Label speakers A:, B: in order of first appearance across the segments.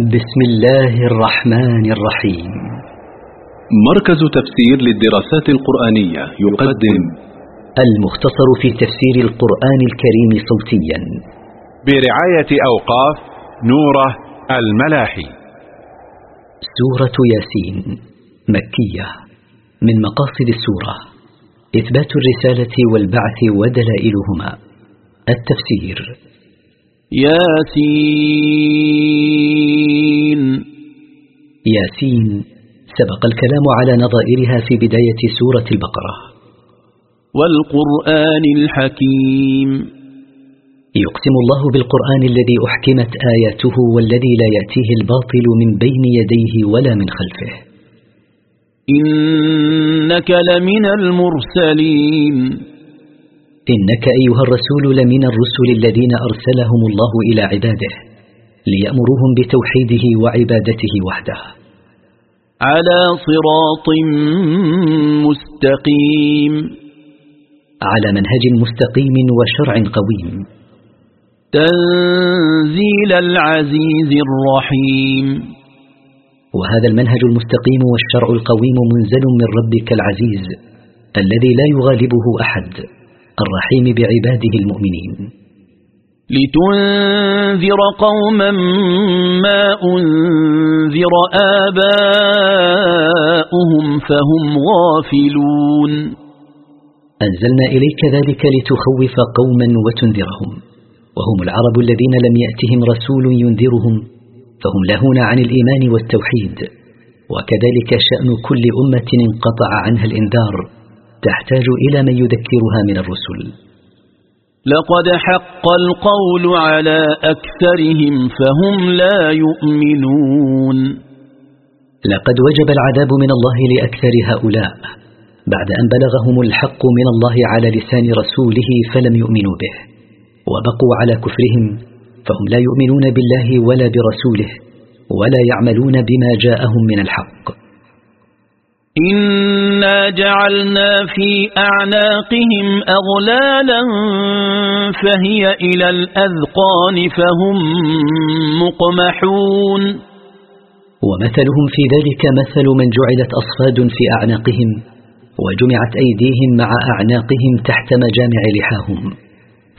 A: بسم الله الرحمن الرحيم مركز تفسير للدراسات القرآنية يقدم المختصر في تفسير القرآن الكريم صوتيا برعاية أوقاف نوره الملاحي سورة ياسين مكية من مقاصد السورة إثبات الرسالة والبعث ودلائلهما التفسير ياسين ياسين سبق الكلام على نظائرها في بداية سورة البقرة والقرآن الحكيم يقسم الله بالقرآن الذي أحكمت آياته والذي لا يأتيه الباطل من بين يديه ولا من خلفه
B: إنك لمن المرسلين
A: إنك أيها الرسول لمن الرسل الذين أرسلهم الله إلى عباده ليأمروهم بتوحيده وعبادته وحده
B: على صراط مستقيم
A: على منهج مستقيم وشرع قويم
B: تنزيل العزيز الرحيم
A: وهذا المنهج المستقيم والشرع القويم منزل من ربك العزيز الذي لا يغالبه أحد الرحيم بعباده المؤمنين
B: لتنذر قوما ما أنذر آباؤهم فهم غافلون
A: أنزلنا إليك ذلك لتخوف قوما وتنذرهم وهم العرب الذين لم يأتهم رسول ينذرهم فهم لهون عن الإيمان والتوحيد وكذلك شأن كل أمة انقطع عنها الإنذار تحتاج إلى من يذكرها من الرسل
B: لقد حق القول على
A: أكثرهم فهم لا يؤمنون لقد وجب العذاب من الله لأكثر هؤلاء بعد أن بلغهم الحق من الله على لسان رسوله فلم يؤمنوا به وبقوا على كفرهم فهم لا يؤمنون بالله ولا برسوله ولا يعملون بما جاءهم من الحق
B: إنا جعلنا في أعناقهم أغلالا فهي إلى الأذقان فهم
A: مقمحون ومثلهم في ذلك مثل من جعلت أصفاد في أعناقهم وجمعت أيديهم مع أعناقهم تحت مجامع لحاهم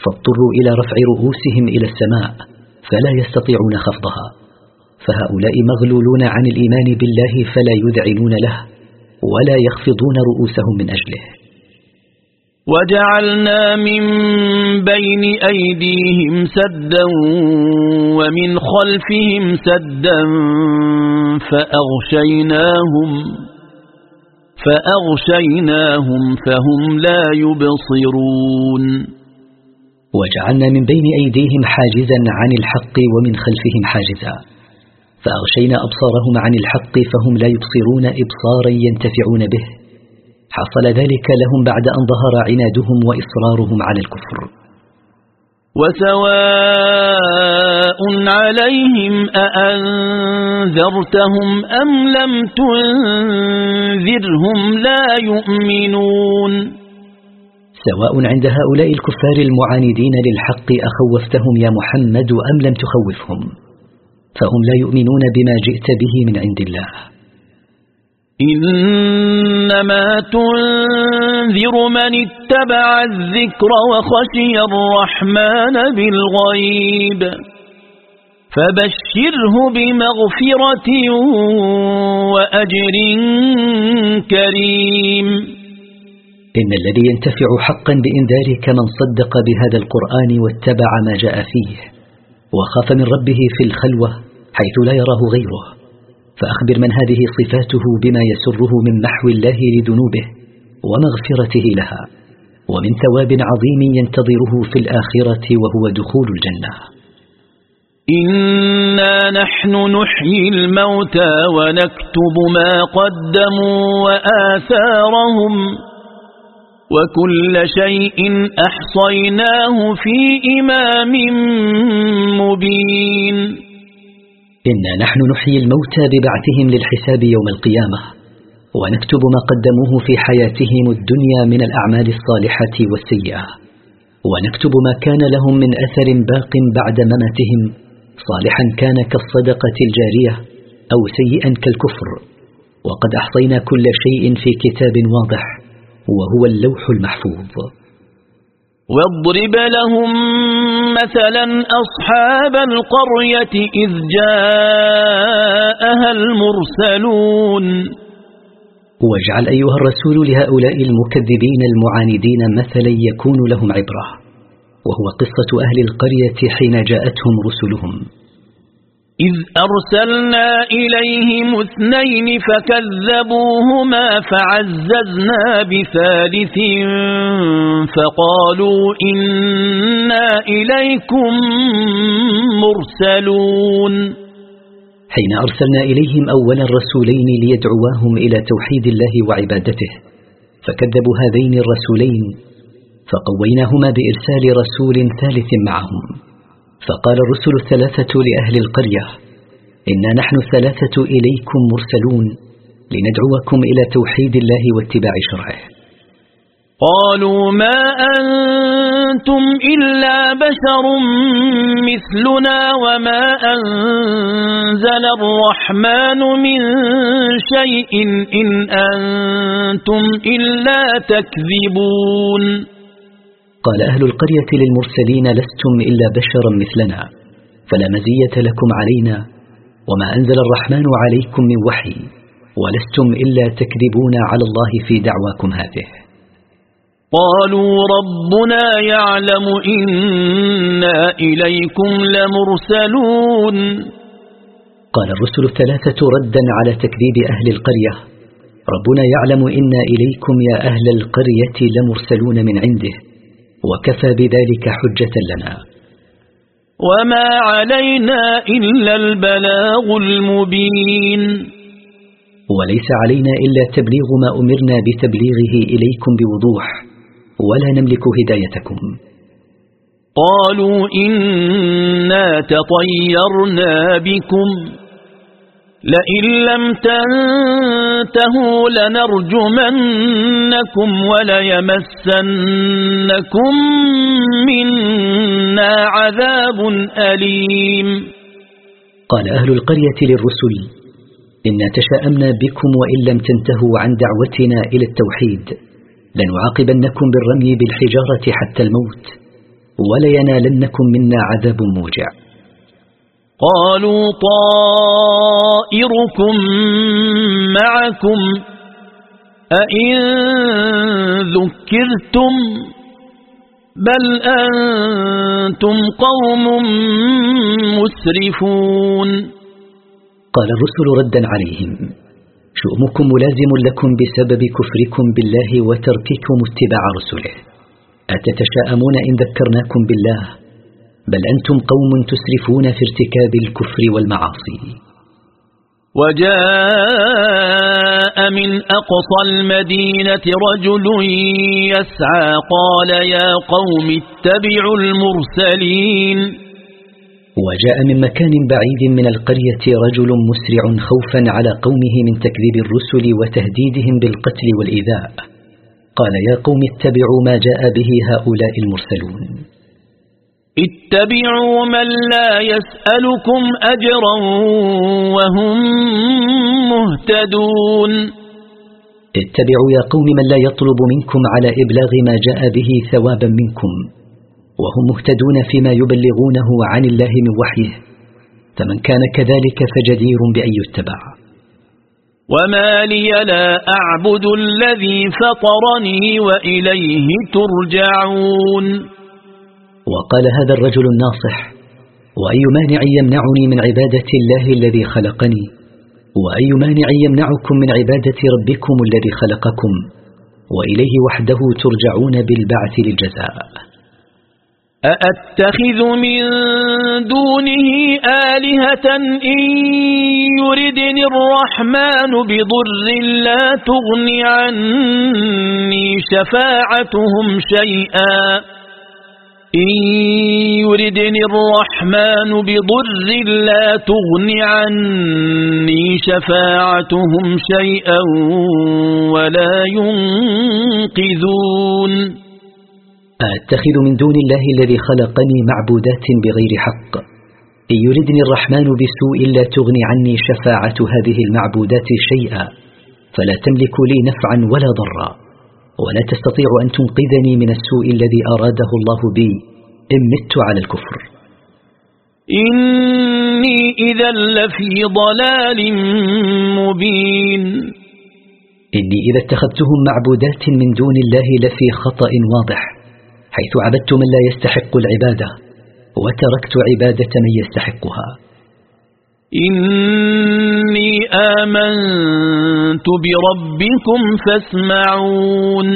A: فاضطروا إلى رفع رؤوسهم إلى السماء فلا يستطيعون خفضها فهؤلاء مغلولون عن الإيمان بالله فلا يذعنون له ولا يخفضون رؤوسهم من أجله
B: وجعلنا من بين أيديهم سدا ومن خلفهم سدا فأغشيناهم فأغشيناهم فهم لا
A: يبصرون وجعلنا من بين أيديهم حاجزا عن الحق ومن خلفهم حاجزا فأغشينا أبصارهم عن الحق فهم لا يبصرون إبصارا ينتفعون به حصل ذلك لهم بعد أن ظهر عنادهم وإصرارهم على الكفر
B: وسواء عليهم أأنذرتهم أم لم
A: تنذرهم لا يؤمنون سواء عند هؤلاء الكفار المعاندين للحق أخوفتهم يا محمد أم لم تخوفهم فهم لا يؤمنون بما جئت به من عند الله
B: إنما تنذر من اتبع الذكر وخشي الرحمن بالغيب فبشره بمغفرة
A: وأجر كريم إن الذي ينتفع حقا بإنذارك من صدق بهذا القرآن واتبع ما جاء فيه وخاف من ربه في الخلوة حيث لا يراه غيره فأخبر من هذه صفاته بما يسره من محو الله لذنوبه ومغفرته لها ومن ثواب عظيم ينتظره في الآخرة وهو دخول الجنة
B: إنا نحن نحيي الموتى ونكتب ما قدموا وآثارهم وكل شيء أحصيناه في إمام
A: مبين إنا نحن نحيي الموتى ببعثهم للحساب يوم القيامة ونكتب ما قدموه في حياتهم الدنيا من الأعمال الصالحة والسيئة ونكتب ما كان لهم من أثر باق بعد مماتهم صالحا كان كالصدقة الجارية أو سيئا كالكفر وقد أحصينا كل شيء في كتاب واضح وهو اللوح المحفوظ
B: واضرب لهم مثلا أصحاب القرية إذ جاءها المرسلون
A: واجعل أيها الرسول لهؤلاء المكذبين المعاندين مثلا يكون لهم عبرة وهو قصة أهل القرية حين جاءتهم رسلهم
B: إذ أرسلنا إليهم اثنين فكذبوهما فعززنا بثالث فقالوا إنا إليكم
A: مرسلون حين أرسلنا إليهم أولا الرسولين ليدعواهم إلى توحيد الله وعبادته فكذبوا هذين الرسولين فقويناهما بإرسال رسول ثالث معهم فقال الرسل الثلاثة لأهل القرية إنا نحن الثلاثة إليكم مرسلون لندعوكم إلى توحيد الله واتباع شرعه
B: قالوا ما أنتم إلا بشر مثلنا وما أنزل الرحمن من شيء إن أنتم إلا تكذبون
A: قال أهل القرية للمرسلين لستم إلا بشرا مثلنا فلا مزية لكم علينا وما أنزل الرحمن عليكم من وحي ولستم إلا تكذبون على الله في دعواكم هذه
B: قالوا ربنا يعلم إنا إليكم لمرسلون
A: قال الرسل الثلاثة ردا على تكذيب أهل القرية ربنا يعلم إنا إليكم يا أهل القرية لمرسلون من عنده وكفى بذلك حجة لنا
B: وما علينا إلا البلاغ المبين
A: وليس علينا إلا تبليغ ما أمرنا بتبليغه إليكم بوضوح ولا نملك هدايتكم
B: قالوا إنا تطيرنا بكم لئن لم تنتهوا لنرجمنكم وليمسنكم منا عذاب أليم
A: قال أهل القرية للرسل إنا تشاءمنا بكم وإن لم تنتهوا عن دعوتنا إلى التوحيد لنعاقبنكم بالرمي بالحجارة حتى الموت ولينالنكم منا عذاب موجع
B: قالوا طائركم معكم أئن ذكرتم بل أنتم قوم
A: مسرفون قال الرسل ردا عليهم شؤمكم ملازم لكم بسبب كفركم بالله وترككم اتباع رسله أتتشاءمون إن ذكرناكم بالله بل أنتم قوم تسرفون في ارتكاب الكفر والمعاصي
B: وجاء من أقصى المدينة رجل يسعى قال يا قوم اتبعوا المرسلين
A: وجاء من مكان بعيد من القرية رجل مسرع خوفا على قومه من تكذيب الرسل وتهديدهم بالقتل والإيذاء قال يا قوم اتبعوا ما جاء به هؤلاء المرسلون
B: اتبعوا من لا يسألكم أجرا وهم مهتدون
A: اتبعوا يا قوم من لا يطلب منكم على إبلاغ ما جاء به ثوابا منكم وهم مهتدون فيما يبلغونه عن الله من وحيه فمن كان كذلك فجدير بأن يتبع
B: وما لي لا أعبد الذي فطرني وإليه ترجعون
A: وقال هذا الرجل الناصح وأي مانع يمنعني من عبادة الله الذي خلقني وأي مانع يمنعكم من عبادة ربكم الذي خلقكم وإليه وحده ترجعون بالبعث للجزاء
B: أأتخذ من دونه آلهة إن يردني الرحمن بضر لا تغني عني شفاعتهم شيئا إن يردني الرحمن بضر لا تغن عني شفاعتهم شيئا ولا ينقذون
A: أتخذ من دون الله الذي خلقني معبودات بغير حق إن يردني الرحمن بسوء لا تغني عني شفاعة هذه المعبودات شيئا فلا تملك لي نفعا ولا ضرا ولا تستطيع أن تنقذني من السوء الذي أراده الله بي إن مت على الكفر
B: إني إذا لفي ضلال مبين
A: إني إذا اتخذتهم معبودات من دون الله لفي خطأ واضح حيث عبدت من لا يستحق العبادة وتركت عبادة من يستحقها
B: إني آمنت بربكم فاسمعون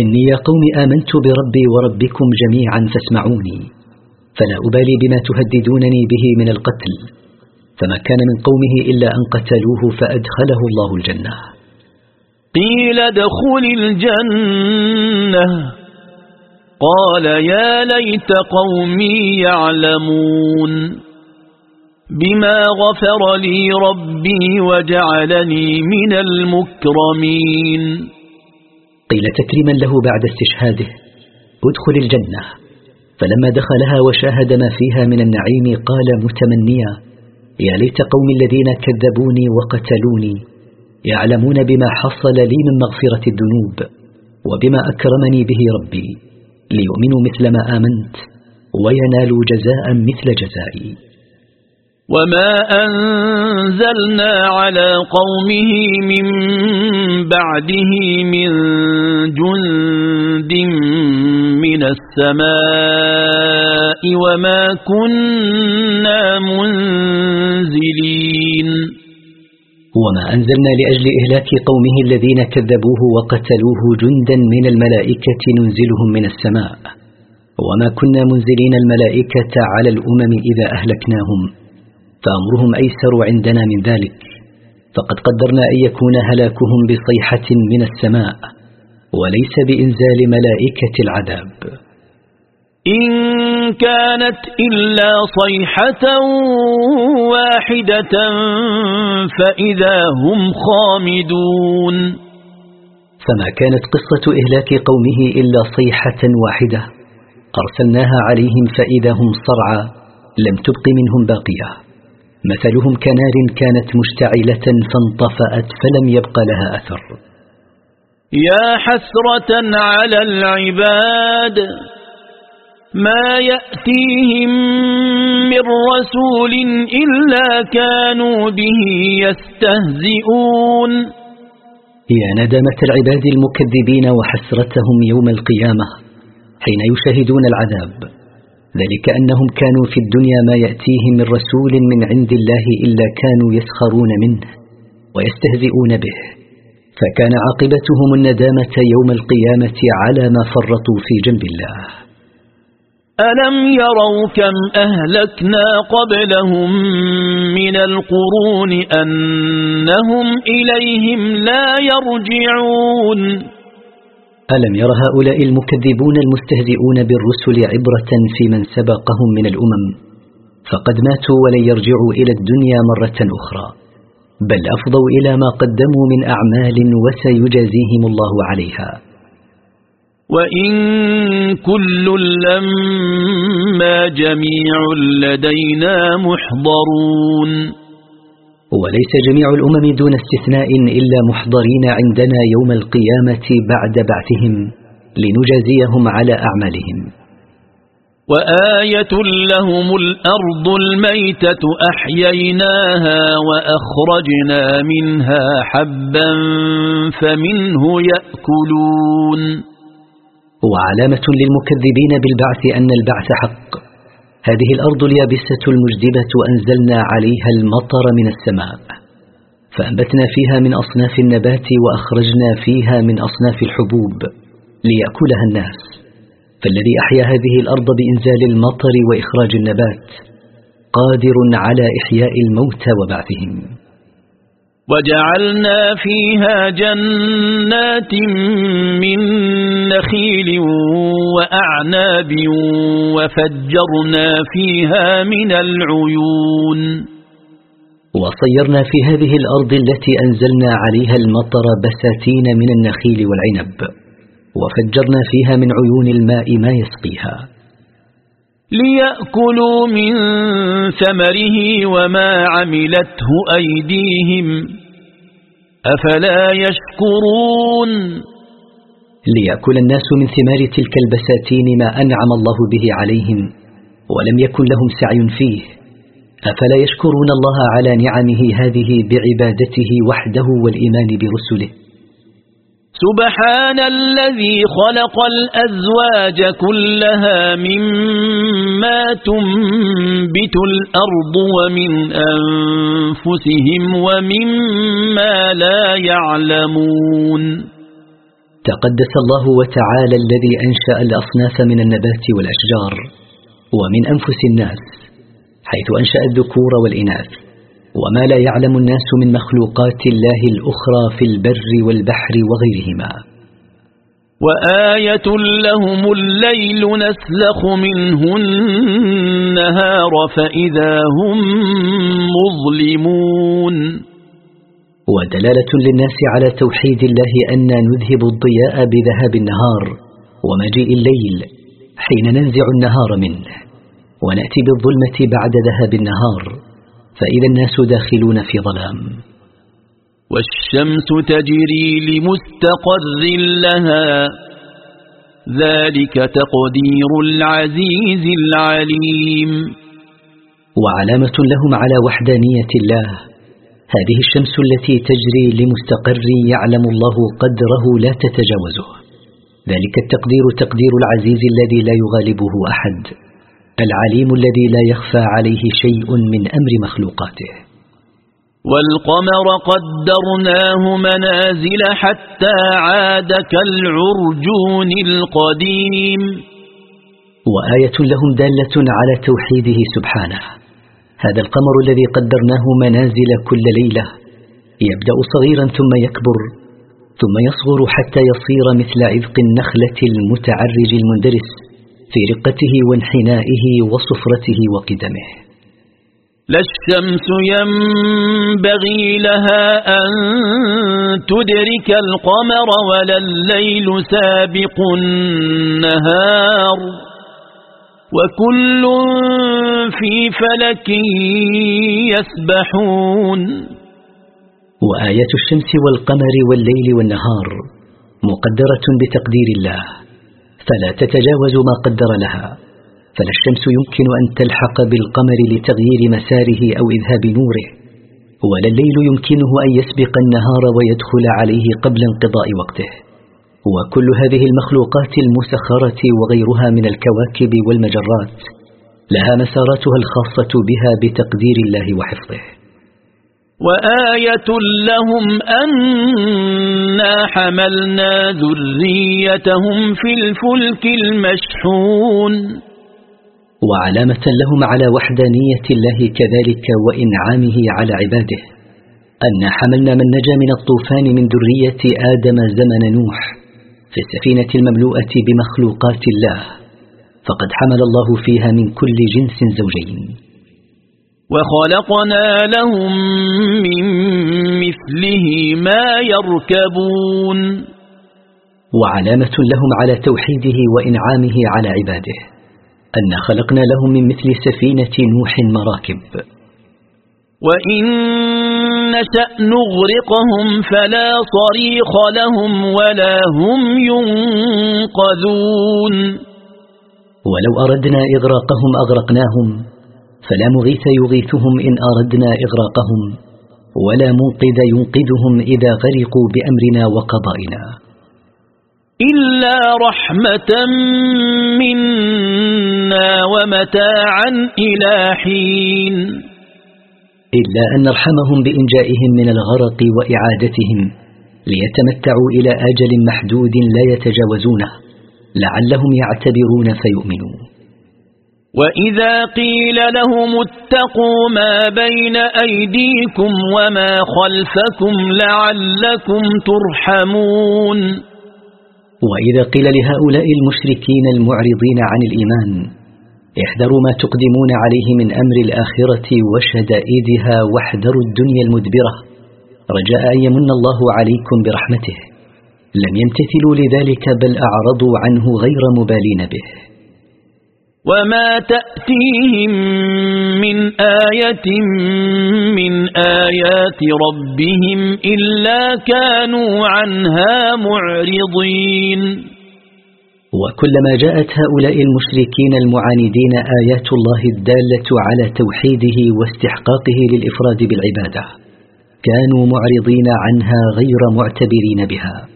A: إني يا قوم آمنت بربي وربكم جميعا فاسمعوني فلا أبالي بما تهددونني به من القتل فما كان من قومه إلا أن قتلوه فأدخله الله الجنة
B: قيل دخل الجنة قال يا ليت قومي يعلمون بما غفر لي ربي وجعلني
A: من المكرمين قيل تكريما له بعد استشهاده ادخل الجنة فلما دخلها وشاهد ما فيها من النعيم قال متمنيا يا ليت قوم الذين كذبوني وقتلوني يعلمون بما حصل لي من مغفرة الذنوب وبما أكرمني به ربي ليؤمنوا مثل ما آمنت وينالوا جزاء مثل جزائي
B: وما أنزلنا على قومه من بعده من جند من السماء وما كنا منزلين
A: وما أنزلنا لأجل إهلاك قومه الذين كذبوه وقتلوه جندا من الملائكة ننزلهم من السماء وما كنا منزلين الملائكة على الأمم إذا أهلكناهم فأمرهم أيسر عندنا من ذلك فقد قدرنا أن يكون هلاكهم بصيحة من السماء وليس بإنزال ملائكة العذاب
B: إن كانت إلا صيحة واحدة فإذا هم
A: خامدون فما كانت قصة إهلاك قومه إلا صيحة واحدة أرسلناها عليهم فإذا هم صرعى لم تبق منهم باقية مثلهم كنار كانت مشتعلة فانطفأت فلم يبق لها أثر
B: يا حسرة على العباد ما يأتيهم من رسول إلا كانوا به يستهزئون
A: يا ندمة العباد المكذبين وحسرتهم يوم القيامة حين يشاهدون العذاب ذلك أنهم كانوا في الدنيا ما يأتيهم من رسول من عند الله إلا كانوا يسخرون منه ويستهزئون به فكان عاقبتهم الندامة يوم القيامة على ما فرطوا في جنب الله
B: ألم يروا كم أهلكنا قبلهم من القرون أنهم إليهم لا يرجعون
A: ألم ير هؤلاء المكذبون المستهزئون بالرسل عبرة في من سبقهم من الأمم فقد ماتوا ولن يرجعوا إلى الدنيا مرة أخرى بل أفضوا إلى ما قدموا من أعمال وسيجازيهم الله عليها
B: وإن كل لما جميع لدينا محضرون
A: وليس جميع الأمم دون استثناء إلا محضرين عندنا يوم القيامة بعد بعثهم لنجازيهم على أعمالهم
B: وآية لهم الأرض الميتة أحييناها وأخرجنا منها حبا فمنه يأكلون
A: وعلامة للمكذبين بالبعث أن البعث حق هذه الأرض اليابسة المجدبة أنزلنا عليها المطر من السماء فأنبتنا فيها من أصناف النبات وأخرجنا فيها من أصناف الحبوب ليأكلها الناس فالذي أحيا هذه الأرض بإنزال المطر وإخراج النبات قادر على إحياء الموتى وبعثهم
B: وجعلنا فيها جنات من نخيل وأعناب وفجرنا فيها من
A: العيون وصيرنا في هذه الأرض التي أنزلنا عليها المطر بساتين من النخيل والعنب وفجرنا فيها من عيون الماء ما يسقيها
B: ليأكلوا من ثمره وما عملته أيديهم
A: أفلا يشكرون ليأكل الناس من ثمار تلك البساتين ما أنعم الله به عليهم ولم يكن لهم سعي فيه أفلا يشكرون الله على نعمه هذه بعبادته وحده والإيمان برسله
B: سبحان الذي خلق الأزواج كلها مما تنبت الأرض ومن أنفسهم ومما لا يعلمون
A: تقدس الله وتعالى الذي أنشأ الأصناف من النبات والأشجار ومن أنفس الناس حيث أنشأ الذكور والإناث وما لا يعلم الناس من مخلوقات الله الأخرى في البر والبحر وغيرهما
B: وآية لهم الليل نسلخ منه النهار
A: فإذا هم مظلمون ودلالة للناس على توحيد الله أن نذهب الضياء بذهاب النهار ومجيء الليل حين ننزع النهار منه ونأتي بالظلمة بعد ذهاب النهار فإذا الناس داخلون في ظلام
B: والشمس تجري لمستقر لها ذلك تقدير العزيز العليم
A: وعلامة لهم على وحدانية الله هذه الشمس التي تجري لمستقر يعلم الله قدره لا تتجاوزه ذلك التقدير تقدير العزيز الذي لا يغالبه أحد العليم الذي لا يخفى عليه شيء من أمر مخلوقاته
B: والقمر قدرناه منازل حتى عاد كالعرجون القديم
A: وآية لهم دالة على توحيده سبحانه هذا القمر الذي قدرناه منازل كل ليلة يبدأ صغيرا ثم يكبر ثم يصغر حتى يصير مثل عذق النخلة المتعرج المندرس في رقته وانحنائه وصفرته وقدمه
B: لا الشمس ينبغي لها أن تدرك القمر ولا الليل سابق النهار وكل في فلك يسبحون
A: وآية الشمس والقمر والليل والنهار مقدرة بتقدير الله فلا تتجاوز ما قدر لها فلا الشمس يمكن أن تلحق بالقمر لتغيير مساره أو إذهاب نوره ولا الليل يمكنه أن يسبق النهار ويدخل عليه قبل انقضاء وقته وكل هذه المخلوقات المسخرة وغيرها من الكواكب والمجرات لها مساراتها الخاصة بها بتقدير الله وحفظه
B: وآية لهم أنا حملنا ذريتهم في الفلك
A: المشحون وعلامة لهم على وحدانية الله كذلك وإنعامه على عباده أن حملنا من نجا من الطوفان من ذرية آدم زمن نوح في السفينة المملوءة بمخلوقات الله فقد حمل الله فيها من كل جنس زوجين
B: وخلقنا لهم من مثله ما يركبون
A: وعلامة لهم على توحيده وإنعامه على عباده أن خلقنا لهم من مثل سفينة نوح مراكب
B: وإن نشأ نغرقهم فلا صريخ لهم ولا هم ينقذون
A: ولو أردنا إغراقهم أغرقناهم فلا مغيث يغيثهم إن أردنا إغراقهم ولا منقذ ينقذهم إذا غرقوا بأمرنا وقضائنا
B: إلا رحمة
A: منا ومتاعا إلى حين إلا أن نرحمهم بإنجائهم من الغرق وإعادتهم ليتمتعوا إلى آجل محدود لا يتجاوزونه لعلهم يعتبرون فيؤمنون
B: وإذا قيل لهم اتقوا ما بين أيديكم وما خلفكم
A: لعلكم ترحمون وإذا قيل لهؤلاء المشركين المعرضين عن الإيمان احذروا ما تقدمون عليه من أمر الآخرة وشدائدها واحذروا الدنيا المدبرة رجاء أن يمن الله عليكم برحمته لم يمتثلوا لذلك بل أعرضوا عنه غير مبالين به
B: وما تأتيهم من آية من آيات ربهم إلا كانوا عنها معرضين
A: وكلما جاءت هؤلاء المشركين المعاندين آيات الله الدالة على توحيده واستحقاقه للإفراد بالعبادة كانوا معرضين عنها غير معتبرين بها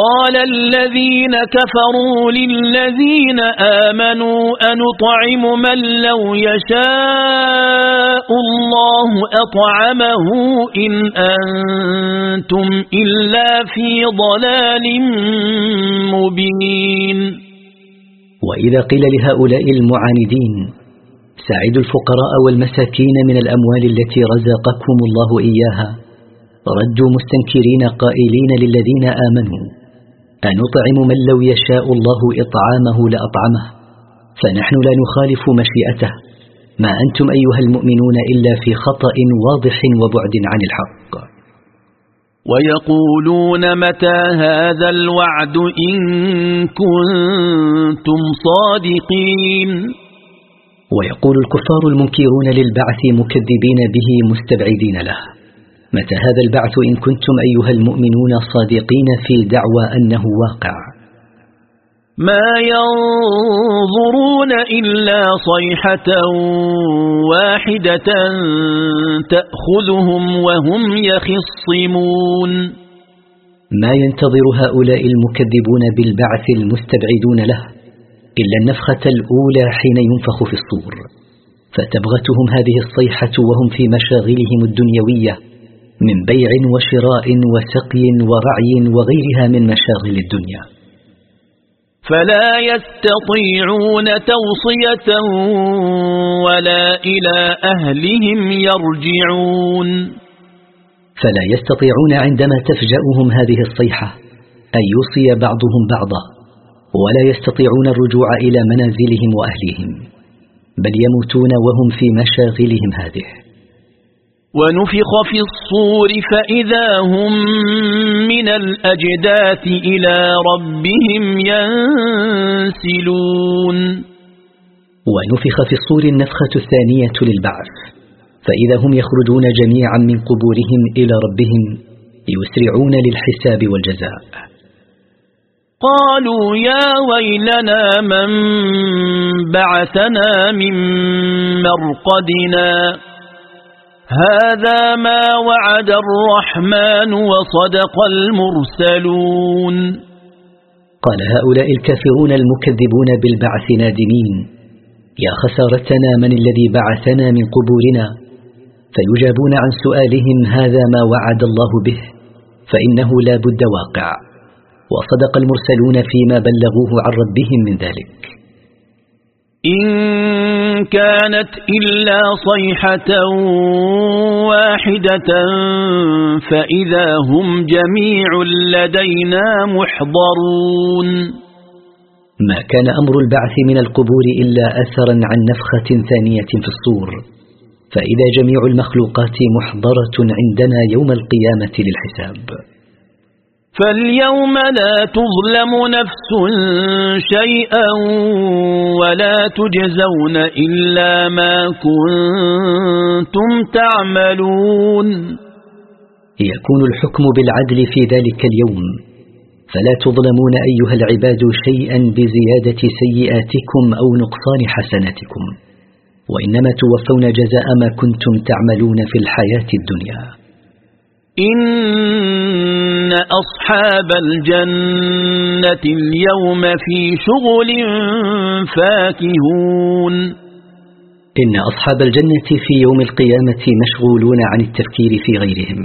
B: قال الذين كفروا للذين آمنوا أنطعم من لو يشاء الله أطعمه إن أنتم إلا في ضلال مبين
A: وإذا قيل لهؤلاء المعاندين ساعدوا الفقراء والمساكين من الأموال التي رزقكم الله إياها ردوا مستنكرين قائلين للذين آمنوا أنطعم من لو يشاء الله إطعامه لأطعمه فنحن لا نخالف مشيئته ما أنتم أيها المؤمنون إلا في خطأ واضح وبعد عن الحق
B: ويقولون متى هذا الوعد إن كنتم صادقين
A: ويقول الكفار المنكرون للبعث مكذبين به مستبعدين له متى هذا البعث إن كنتم أيها المؤمنون صادقين في دعوى أنه واقع
B: ما ينظرون إلا صيحة واحدة تأخذهم وهم يخصمون
A: ما ينتظر هؤلاء المكذبون بالبعث المستبعدون له إلا النفخة الأولى حين ينفخ في الصور فتبغتهم هذه الصيحة وهم في مشاغلهم الدنيوية من بيع وشراء وسقي ورعي وغيرها من مشاغل الدنيا
B: فلا يستطيعون توصية ولا إلى أهلهم يرجعون
A: فلا يستطيعون عندما تفجأهم هذه الصيحة أن يوصي بعضهم بعضا ولا يستطيعون الرجوع إلى منازلهم وأهليهم بل يموتون وهم في مشاغلهم هذه
B: ونفخ في الصور فإذا هم من الأجداث إلى ربهم ينسلون
A: ونفخ في الصور النفخة الثانية للبعث فإذا هم يخرجون جميعا من قبورهم إلى ربهم يسرعون للحساب والجزاء
B: قالوا يا ويلنا من بعثنا من مرقدنا هذا ما وعد الرحمن وصدق
A: المرسلون قال هؤلاء الكافرون المكذبون بالبعث نادمين يا خسارتنا من الذي بعثنا من قبورنا فيجابون عن سؤالهم هذا ما وعد الله به فإنه لا بد واقع وصدق المرسلون فيما بلغوه عن ربهم من ذلك
B: إن كانت إلا صيحة واحدة فإذا هم جميع لدينا محضرون
A: ما كان أمر البعث من القبور إلا أثرا عن نفخة ثانية في الصور فإذا جميع المخلوقات محضرة عندنا يوم القيامة للحساب
B: فاليوم لا تظلم نفس شيئا ولا تجزون إلا ما كنتم تعملون
A: يكون الحكم بالعدل في ذلك اليوم فلا تظلمون أيها العباد شيئا بزيادة سيئاتكم أو نقصان حسناتكم وإنما توفون جزاء ما كنتم تعملون في الحياة الدنيا
B: إن أصحاب الجنة اليوم في شغل
A: فاكهون إن أصحاب الجنة في يوم القيامة مشغولون عن التفكير في غيرهم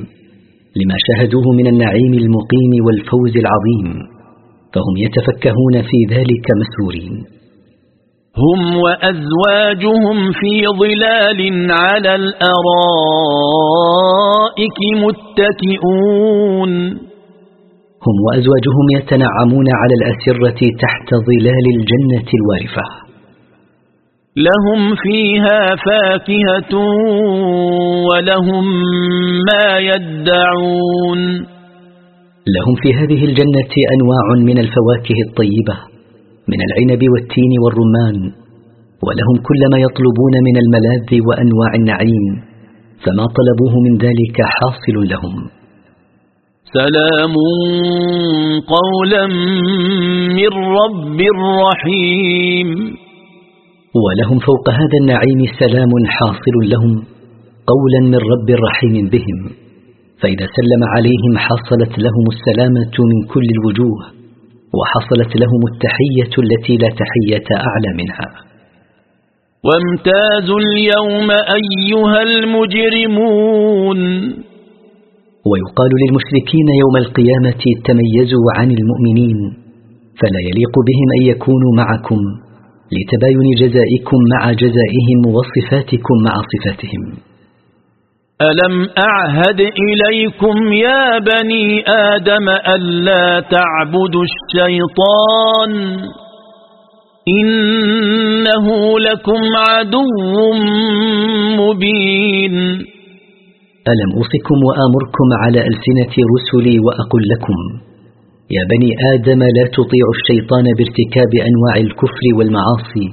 A: لما شاهدوه من النعيم المقيم والفوز العظيم فهم يتفكهون في ذلك مسرورين
B: هم وأزواجهم في ظلال على الأرائك متكئون
A: هم وأزواجهم يتنعمون على الأسرة تحت ظلال الجنة الوارفة
B: لهم فيها فاكهة ولهم ما يدعون
A: لهم في هذه الجنة أنواع من الفواكه الطيبة من العنب والتين والرمان ولهم كل ما يطلبون من الملاذ وأنواع النعيم فما طلبوه من ذلك حاصل لهم
B: سلام قولا من رب رحيم
A: ولهم فوق هذا النعيم سلام حاصل لهم قولا من رب رحيم بهم فإذا سلم عليهم حصلت لهم السلامة من كل الوجوه وحصلت لهم التحية التي لا تحية أعلى منها
B: وامتازوا اليوم أيها المجرمون
A: ويقال للمشركين يوم القيامة تميزوا عن المؤمنين فلا يليق بهم أن يكونوا معكم لتباين جزائكم مع جزائهم وصفاتكم مع صفاتهم
B: ألم أعهد إليكم يا بني آدم ألا تعبدوا الشيطان إنه لكم عدو مبين
A: ألم أوصكم وآمركم على ألسنة رسلي وأقول لكم يا بني آدم لا تطيعوا الشيطان بارتكاب أنواع الكفر والمعاصي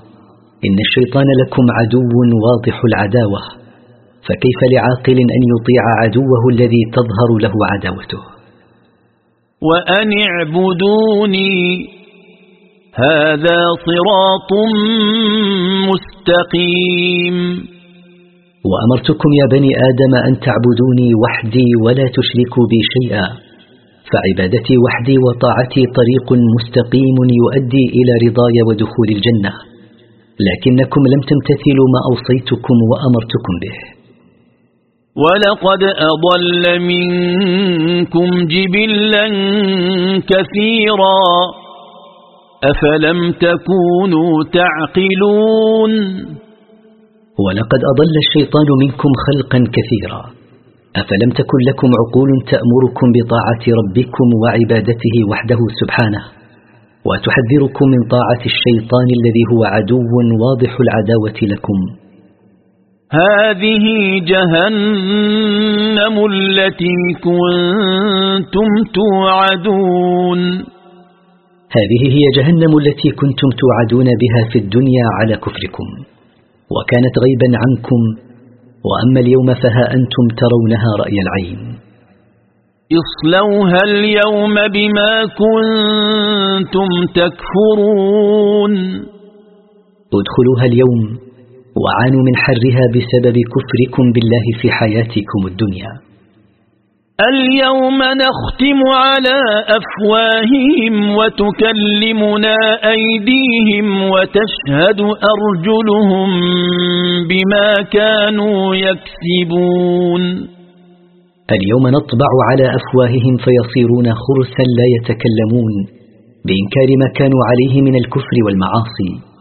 A: إن الشيطان لكم عدو واضح العداوة فكيف لعاقل أن يطيع عدوه الذي تظهر له عداوته
B: وأن اعبدوني هذا صراط
A: مستقيم وأمرتكم يا بني آدم أن تعبدوني وحدي ولا تشركوا بي شيئا فعبادتي وحدي وطاعتي طريق مستقيم يؤدي إلى رضاي ودخول الجنة لكنكم لم تمتثلوا ما أوصيتكم وأمرتكم به
B: ولقد أضل منكم جبلا كثيرا أفلم تكونوا
A: تعقلون ولقد أضل الشيطان منكم خلقا كثيرا أفلم تكن لكم عقول تأمركم بطاعة ربكم وعبادته وحده سبحانه وتحذركم من طاعة الشيطان الذي هو عدو واضح العداوة لكم
B: هذه جهنم
A: التي كنتم توعدون هذه هي جهنم التي كنتم توعدون بها في الدنيا على كفركم وكانت غيبا عنكم وأما اليوم فها أنتم ترونها رأي العين
B: اصلوها اليوم
A: بما كنتم تكفرون ادخلوها اليوم وعانوا من حرها بسبب كفركم بالله في حياتكم الدنيا
B: اليوم نختم على أفواههم وتكلمنا أيديهم وتشهد أرجلهم بما كانوا يكسبون
A: اليوم نطبع على أفواههم فيصيرون خرسا لا يتكلمون بإنكار ما كانوا عليه من الكفر والمعاصي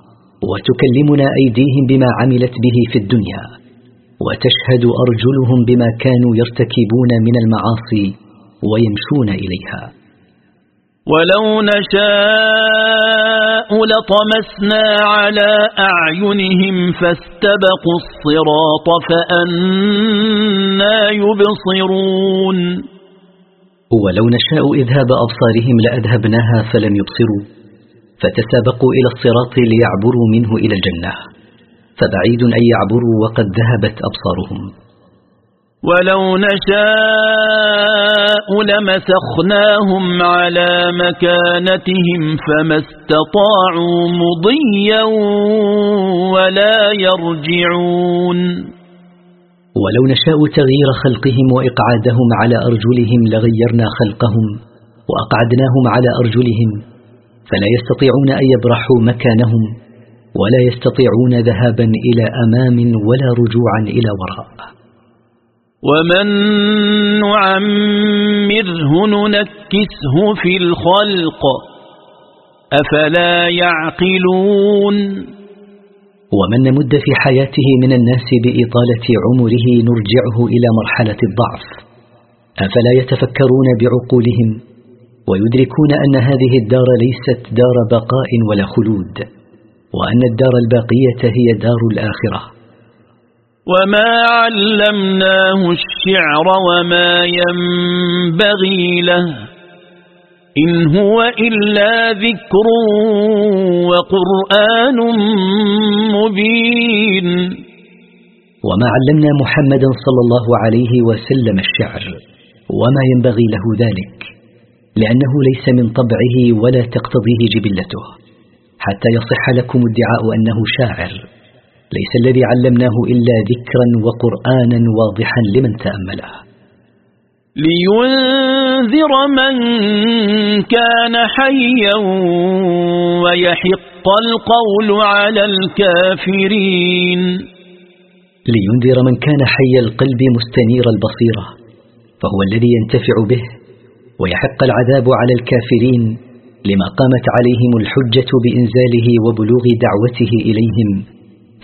A: وتكلمنا أيديهم بما عملت به في الدنيا وتشهد أرجلهم بما كانوا يرتكبون من المعاصي ويمشون إليها
B: ولو نشاء لطمسنا على أعينهم فاستبقوا الصراط فأنا
A: يبصرون ولو نشاء إذهاب أبصارهم لأذهبناها فلم يبصروا فتسابقوا إلى الصراط ليعبروا منه إلى الجنة فبعيد أن يعبروا وقد ذهبت أبصارهم
B: ولو نشاء لمسخناهم على مكانتهم فما استطاعوا مضيا
A: ولا يرجعون ولو نشاء تغيير خلقهم وإقعادهم على أرجلهم لغيرنا خلقهم وأقعدناهم على أرجلهم فلا يستطيعون أن يبرحوا مكانهم ولا يستطيعون ذهابا إلى أمام ولا رجوعا إلى وراء
B: ومن نعمره ننكسه في الخلق أفلا يعقلون
A: ومن نمد في حياته من الناس بإطالة عمره نرجعه إلى مرحلة الضعف أفلا يتفكرون بعقولهم ويدركون أن هذه الدار ليست دار بقاء ولا خلود وأن الدار الباقية هي دار الآخرة
B: وما علمناه الشعر وما ينبغي له إن هو إلا ذكر وقرآن
A: مبين وما علمنا محمدا صلى الله عليه وسلم الشعر وما ينبغي له ذلك لأنه ليس من طبعه ولا تقتضيه جبلته حتى يصح لكم ادعاء أنه شاعر ليس الذي علمناه إلا ذكرا وقرآنا واضحا لمن تأمله
B: لينذر من كان حيا ويحق القول على الكافرين
A: لينذر من كان حي القلب مستنير البصيرة فهو الذي ينتفع به ويحق العذاب على الكافرين لما قامت عليهم الحجة بإنزاله وبلوغ دعوته إليهم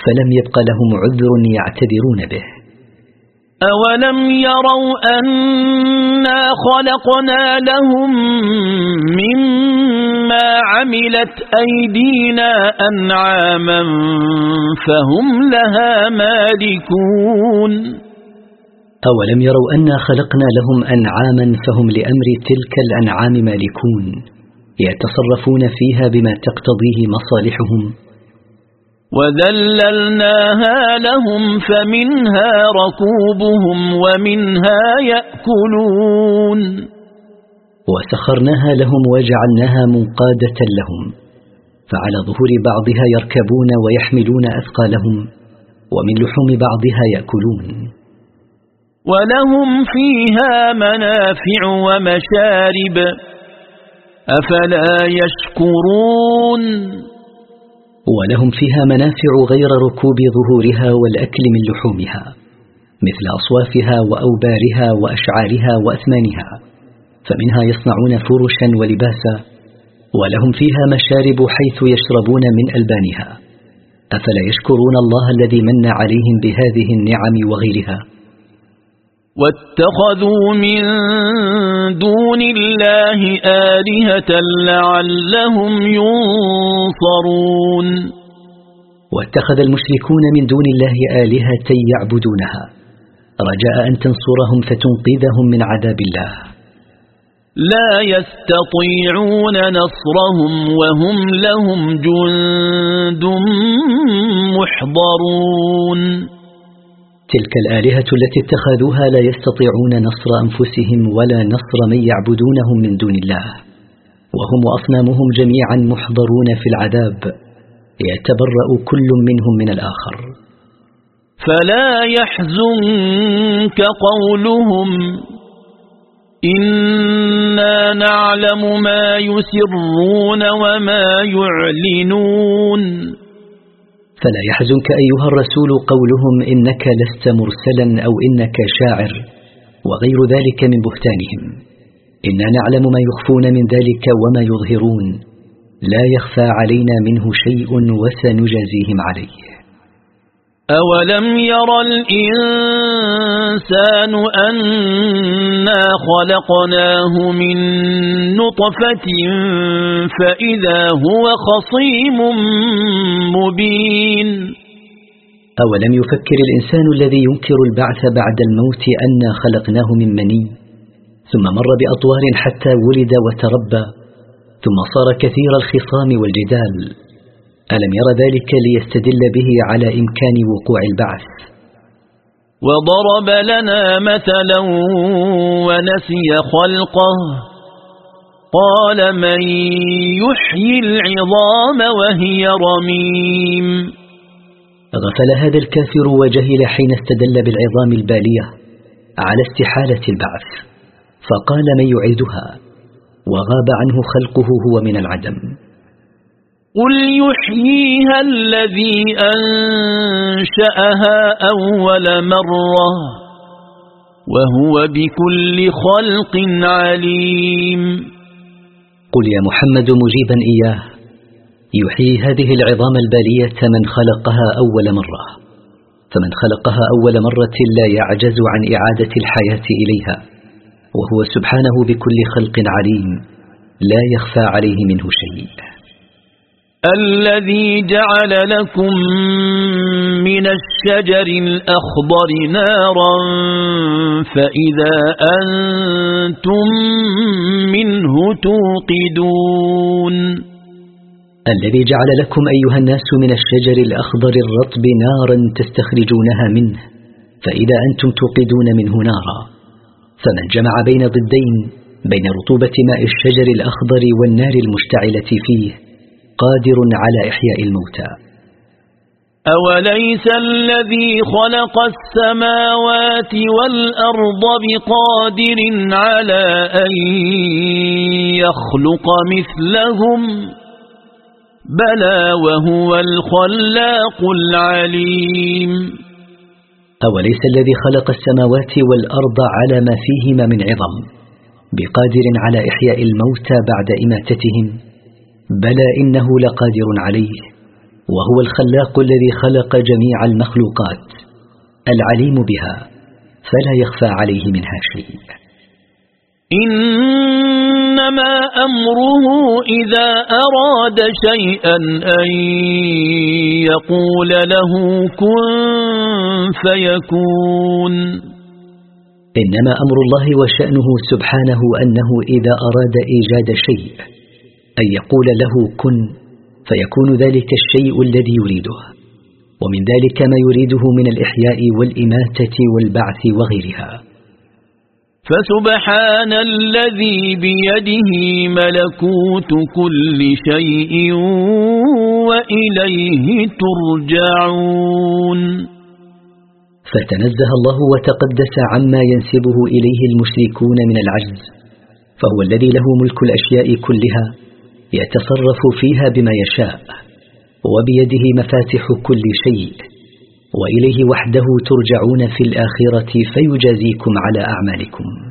A: فلم يبق لهم عذر يعتذرون به
B: أولم يروا أنا خلقنا لهم مما عملت أيدينا أنعاما
A: فهم لها مالكون أولم يروا أنا خلقنا لهم أنعاما فهم لأمر تلك الأنعام مالكون يتصرفون فيها بما تقتضيه مصالحهم
B: وذللناها لهم فمنها ركوبهم ومنها
A: يأكلون وسخرناها لهم وجعلناها منقادة لهم فعلى ظهور بعضها يركبون ويحملون أثقالهم ومن لحوم بعضها يأكلون
B: ولهم فيها منافع ومشارب
A: أفلا يشكرون ولهم فيها منافع غير ركوب ظهورها والأكل من لحومها مثل أصوافها وأوبارها وأشعارها وأثمانها فمنها يصنعون فرشا ولباسا ولهم فيها مشارب حيث يشربون من ألبانها أفلا يشكرون الله الذي من عليهم بهذه النعم وغيرها
B: واتخذوا من دون الله آلهة
A: لعلهم ينصرون واتخذ المشركون من دون الله آلهة يعبدونها رجاء أن تنصرهم فتنقذهم من عذاب الله
B: لا يستطيعون نصرهم وهم لهم جند محضرون
A: تلك الآلهة التي اتخذوها لا يستطيعون نصر أنفسهم ولا نصر من يعبدونهم من دون الله وهم وأصنامهم جميعا محضرون في العذاب يتبرأ كل منهم من الآخر
B: فلا يحزنك قولهم إنا نعلم
A: ما يسرون وما يعلنون فلا يحزنك أيها الرسول قولهم إنك لست مرسلا أو إنك شاعر وغير ذلك من بهتانهم إنا نعلم ما يخفون من ذلك وما يظهرون لا يخفى علينا منه شيء وسنجازيهم عليه
B: أولم ير الإنسان أنا خلقناه من نطفة فإذا هو خصيم
A: مبين أولم يفكر الإنسان الذي ينكر البعث بعد الموت أنا خلقناه من مني ثم مر بأطوار حتى ولد وتربى ثم صار كثير الخصام والجدال ألم ير ذلك ليستدل به على إمكان وقوع البعث
B: وضرب لنا مثلا ونسي خلقه قال من يحيي العظام وهي رميم
A: غفل هذا الكافر وجهل حين استدل بالعظام البالية على استحالة البعث فقال من يعيدها وغاب عنه خلقه هو من العدم
B: قل يحييها الذي أنشأها أول مرة
A: وهو بكل خلق
B: عليم
A: قل يا محمد مجيبا إياه يحيي هذه العظام البالية من خلقها أول مرة فمن خلقها أول مرة لا يعجز عن إعادة الحياة إليها وهو سبحانه بكل خلق عليم لا يخفى عليه منه شيء
B: الذي جعل لكم من الشجر الأخضر نارا فإذا أنتم منه توقدون
A: الذي جعل لكم أيها الناس من الشجر الأخضر الرطب نارا تستخرجونها منه فإذا أنتم توقدون منه نارا فمن جمع بين ضدين بين رطوبة ماء الشجر الأخضر والنار المشتعلة فيه قادر على إحياء الموتى
B: أوليس الذي خلق السماوات والأرض بقادر على أن يخلق مثلهم بلى وهو الخلاق العليم
A: أوليس الذي خلق السماوات والأرض على ما فيهما من عظم بقادر على إحياء الموتى بعد إماتتهم بلى إنه لقادر عليه وهو الخلاق الذي خلق جميع المخلوقات العليم بها فلا يخفى عليه منها شيء
B: إنما أمره إذا أراد شيئا أن
A: يقول له كن فيكون إنما أمر الله وشأنه سبحانه أنه إذا أراد إيجاد شيء أن يقول له كن فيكون ذلك الشيء الذي يريده ومن ذلك ما يريده من الإحياء والإماتة والبعث وغيرها
B: فسبحان الذي بيده ملكوت كل شيء وإليه
A: ترجعون فتنزه الله وتقدس عما ينسبه إليه المشركون من العجز فهو الذي له ملك الأشياء كلها يتصرف فيها بما يشاء وبيده مفاتح كل شيء وإليه وحده ترجعون في الآخرة فيجازيكم على أعمالكم